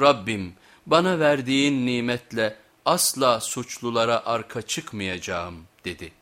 Rabbim bana verdiğin nimetle asla suçlulara arka çıkmayacağım dedi.